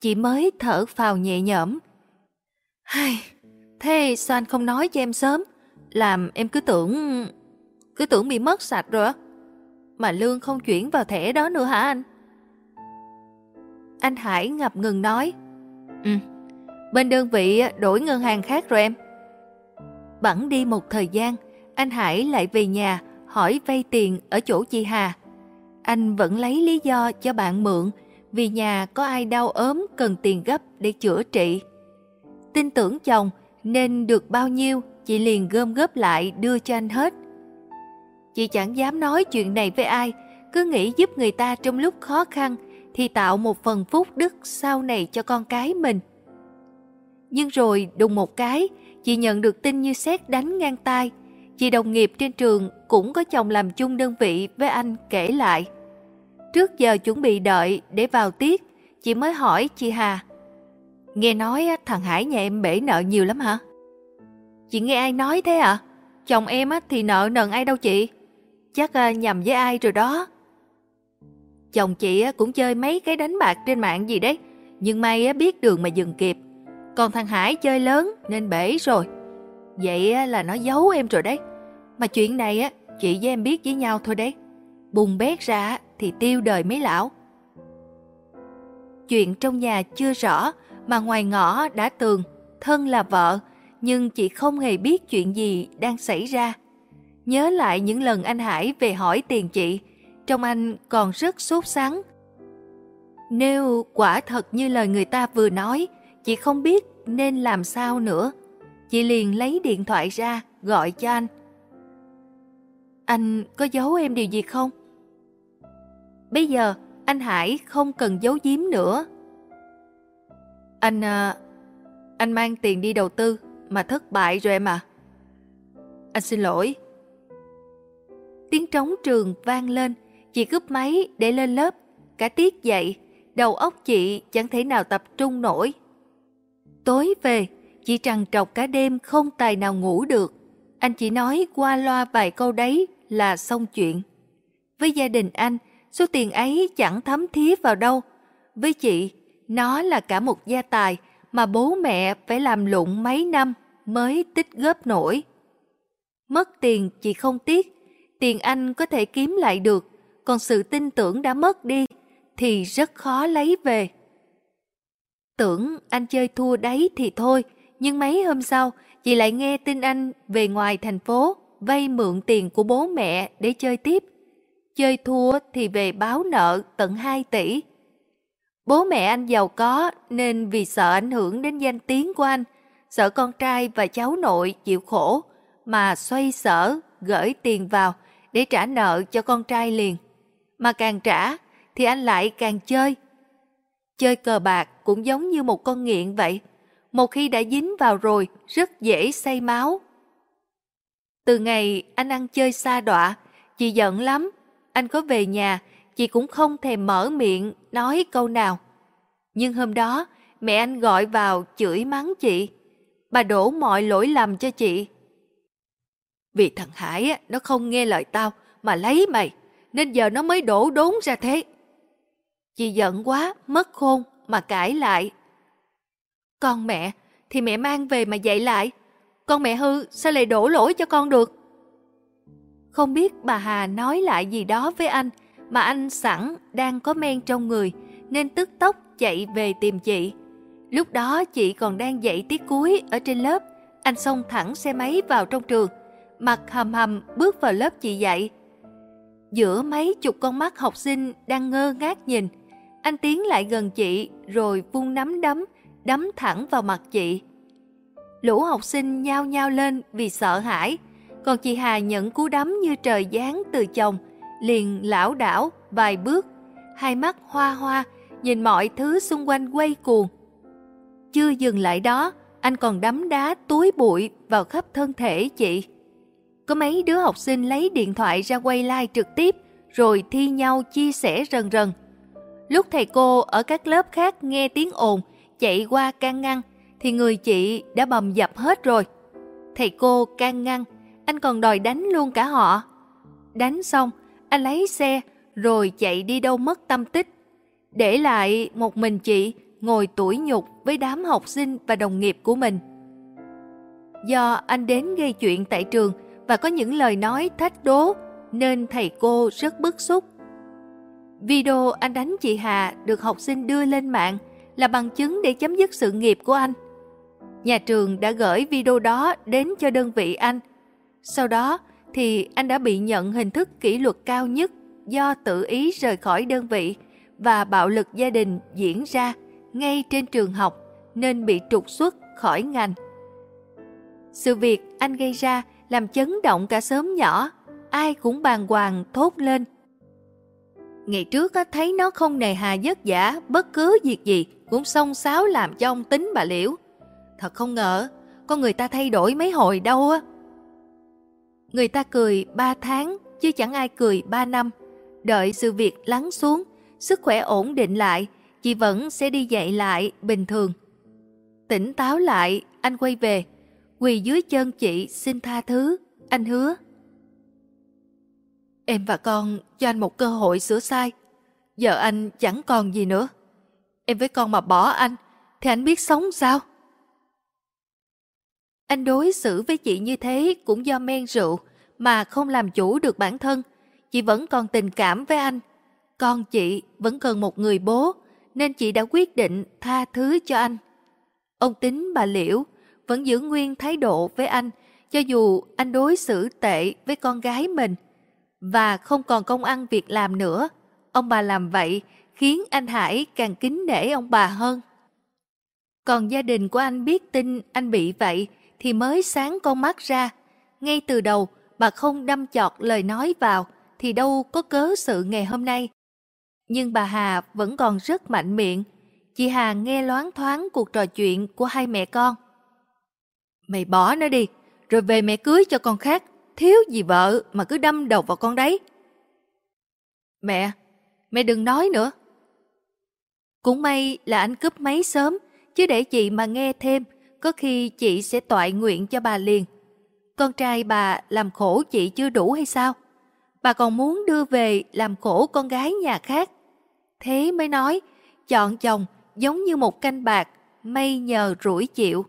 Chị mới thở phào nhẹ nhõm. Hay, thế sao anh không nói cho em sớm? Làm em cứ tưởng... cứ tưởng bị mất sạch rồi á. Mà lương không chuyển vào thẻ đó nữa hả anh? Anh Hải ngập ngừng nói. Ừ, bên đơn vị đổi ngân hàng khác rồi em. Bẵng đi một thời gian, anh Hải lại về nhà hỏi vay tiền ở chỗ chị Hà. Anh vẫn lấy lý do cho bạn mượn vì nhà có ai đau ốm cần tiền gấp để chữa trị. Tin tưởng chồng nên được bao nhiêu chị liền gom góp lại đưa cho anh hết. Chị chẳng dám nói chuyện này với ai, cứ nghĩ giúp người ta trong lúc khó khăn thì tạo một phần phúc đức sau này cho con cái mình. Nhưng rồi đùng một cái, chị nhận được tin như xét đánh ngang tai. Chị đồng nghiệp trên trường cũng có chồng làm chung đơn vị với anh kể lại. Trước giờ chuẩn bị đợi để vào tiết, chị mới hỏi chị Hà. Nghe nói thằng Hải nhà em bể nợ nhiều lắm hả? Chị nghe ai nói thế ạ? À? Chồng em thì nợ nần ai đâu chị? Chắc à, nhầm với ai rồi đó. Chồng chị cũng chơi mấy cái đánh bạc trên mạng gì đấy, nhưng may biết đường mà dừng kịp. Còn thằng Hải chơi lớn nên bể rồi. Vậy là nó giấu em rồi đấy. Mà chuyện này á, chị với em biết với nhau thôi đấy. Bùng bét ra thì tiêu đời mấy lão. Chuyện trong nhà chưa rõ mà ngoài ngõ đã tường, thân là vợ, nhưng chị không hề biết chuyện gì đang xảy ra. Nhớ lại những lần anh Hải về hỏi tiền chị, trong anh còn rất sốt sắng. Nếu quả thật như lời người ta vừa nói, chị không biết nên làm sao nữa. Chị liền lấy điện thoại ra, gọi cho anh. Anh có giấu em điều gì không? Bây giờ, anh Hải không cần giấu giếm nữa. Anh... À, anh mang tiền đi đầu tư mà thất bại rồi em à. Anh xin lỗi. Tiếng trống trường vang lên, chị cướp máy để lên lớp. Cả tiết dậy, đầu óc chị chẳng thể nào tập trung nổi. Tối về, chị trằn trọc cả đêm không tài nào ngủ được. Anh chỉ nói qua loa vài câu đấy là xong chuyện. Với gia đình anh, số tiền ấy chẳng thấm thía vào đâu. Với chị, nó là cả một gia tài mà bố mẹ phải làm lụng mấy năm mới tích góp nổi. Mất tiền chị không tiếc, tiền anh có thể kiếm lại được, còn sự tin tưởng đã mất đi thì rất khó lấy về. Tưởng anh chơi thua đấy thì thôi, nhưng mấy hôm sau, chị lại nghe tin anh về ngoài thành phố, vay mượn tiền của bố mẹ để chơi tiếp. Chơi thua thì về báo nợ tận 2 tỷ. Bố mẹ anh giàu có nên vì sợ ảnh hưởng đến danh tiếng của anh, sợ con trai và cháu nội chịu khổ mà xoay sở gửi tiền vào để trả nợ cho con trai liền. Mà càng trả thì anh lại càng chơi. Chơi cờ bạc cũng giống như một con nghiện vậy. Một khi đã dính vào rồi rất dễ say máu. Từ ngày anh ăn chơi xa đọa, chị giận lắm. Anh có về nhà, chị cũng không thèm mở miệng nói câu nào. Nhưng hôm đó, mẹ anh gọi vào chửi mắng chị. Bà đổ mọi lỗi lầm cho chị. Vì thằng Hải á, nó không nghe lời tao mà lấy mày, nên giờ nó mới đổ đốn ra thế. Chị giận quá, mất khôn mà cãi lại. Con mẹ thì mẹ mang về mà dạy lại. Con mẹ hư sao lại đổ lỗi cho con được? Không biết bà Hà nói lại gì đó với anh mà anh sẵn đang có men trong người nên tức tốc chạy về tìm chị. Lúc đó chị còn đang dạy tiết cuối ở trên lớp, anh xông thẳng xe máy vào trong trường, mặt hầm hầm bước vào lớp chị dạy. Giữa mấy chục con mắt học sinh đang ngơ ngác nhìn, anh tiến lại gần chị rồi vung nắm đấm, đấm thẳng vào mặt chị. Lũ học sinh nhao nhao lên vì sợ hãi, còn chị Hà nhận cú đấm như trời giáng từ chồng, liền lão đảo vài bước, hai mắt hoa hoa, nhìn mọi thứ xung quanh quay cuồng. Chưa dừng lại đó, anh còn đấm đá túi bụi vào khắp thân thể chị. Có mấy đứa học sinh lấy điện thoại ra quay like trực tiếp, rồi thi nhau chia sẻ rần rần. Lúc thầy cô ở các lớp khác nghe tiếng ồn, chạy qua can ngăn, thì người chị đã bầm dập hết rồi. Thầy cô can ngăn, anh còn đòi đánh luôn cả họ. Đánh xong, anh lấy xe rồi chạy đi đâu mất tâm tích. Để lại một mình chị ngồi tủi nhục với đám học sinh và đồng nghiệp của mình. Do anh đến gây chuyện tại trường và có những lời nói thách đố nên thầy cô rất bức xúc. Video anh đánh chị Hà được học sinh đưa lên mạng là bằng chứng để chấm dứt sự nghiệp của anh. Nhà trường đã gửi video đó đến cho đơn vị anh. Sau đó thì anh đã bị nhận hình thức kỷ luật cao nhất do tự ý rời khỏi đơn vị và bạo lực gia đình diễn ra ngay trên trường học nên bị trục xuất khỏi ngành. Sự việc anh gây ra làm chấn động cả xóm nhỏ, ai cũng bàng hoàng thốt lên. Ngày trước thấy nó không nề hà vất giả, bất cứ việc gì cũng xông xáo làm cho ông tính bà liễu. Thật không ngờ, con người ta thay đổi mấy hồi đâu á. Người ta cười ba tháng, chứ chẳng ai cười ba năm. Đợi sự việc lắng xuống, sức khỏe ổn định lại, chị vẫn sẽ đi dạy lại bình thường. Tỉnh táo lại, anh quay về, quỳ dưới chân chị xin tha thứ, anh hứa. Em và con cho anh một cơ hội sửa sai. Giờ anh chẳng còn gì nữa. Em với con mà bỏ anh, thì anh biết sống sao? Anh đối xử với chị như thế cũng do men rượu, mà không làm chủ được bản thân. Chị vẫn còn tình cảm với anh. Con chị vẫn cần một người bố, nên chị đã quyết định tha thứ cho anh. Ông tính bà Liễu vẫn giữ nguyên thái độ với anh, cho dù anh đối xử tệ với con gái mình và không còn công ăn việc làm nữa. Ông bà làm vậy khiến anh Hải càng kính nể ông bà hơn. Còn gia đình của anh biết tin anh bị vậy thì mới sáng con mắt ra. Ngay từ đầu, bà không đâm chọt lời nói vào thì đâu có cớ sự ngày hôm nay. Nhưng bà Hà vẫn còn rất mạnh miệng. Chị Hà nghe loáng thoáng cuộc trò chuyện của hai mẹ con. Mày bỏ nó đi, rồi về mẹ cưới cho con khác. Thiếu gì vợ mà cứ đâm đầu vào con đấy. Mẹ, mẹ đừng nói nữa. Cũng may là anh cướp máy sớm, chứ để chị mà nghe thêm, có khi chị sẽ toại nguyện cho bà liền. Con trai bà làm khổ chị chưa đủ hay sao? Bà còn muốn đưa về làm khổ con gái nhà khác. Thế mới nói, chọn chồng giống như một canh bạc, mây nhờ rủi chịu.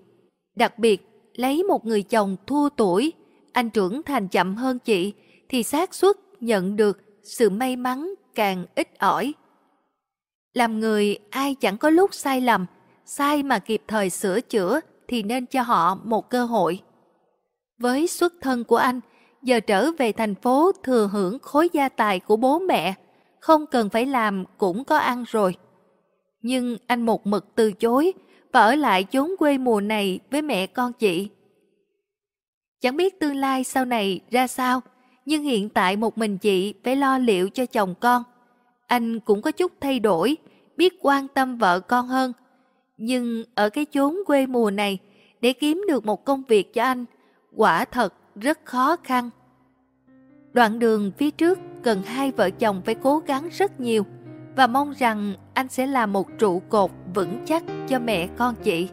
Đặc biệt, lấy một người chồng thua tuổi, anh trưởng thành chậm hơn chị, thì xác suất nhận được sự may mắn càng ít ỏi. Làm người ai chẳng có lúc sai lầm, sai mà kịp thời sửa chữa thì nên cho họ một cơ hội. Với xuất thân của anh, giờ trở về thành phố thừa hưởng khối gia tài của bố mẹ, không cần phải làm cũng có ăn rồi. Nhưng anh một mực từ chối và ở lại chốn quê mùa này với mẹ con chị. Chẳng biết tương lai sau này ra sao, nhưng hiện tại một mình chị phải lo liệu cho chồng con. Anh cũng có chút thay đổi, biết quan tâm vợ con hơn. Nhưng ở cái chốn quê mùa này, để kiếm được một công việc cho anh, quả thật rất khó khăn. Đoạn đường phía trước cần hai vợ chồng phải cố gắng rất nhiều và mong rằng anh sẽ là một trụ cột vững chắc cho mẹ con chị.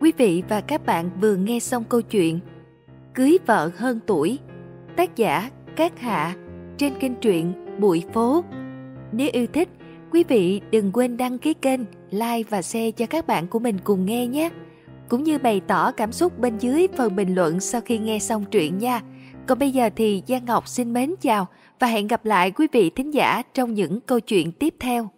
Quý vị và các bạn vừa nghe xong câu chuyện Cưới vợ hơn tuổi, tác giả Cát Hạ trên kênh truyện Bụi Phố. Nếu yêu thích, quý vị đừng quên đăng ký kênh, like và share cho các bạn của mình cùng nghe nhé. Cũng như bày tỏ cảm xúc bên dưới phần bình luận sau khi nghe xong truyện nha. Còn bây giờ thì Giang Ngọc xin mến chào và hẹn gặp lại quý vị thính giả trong những câu chuyện tiếp theo.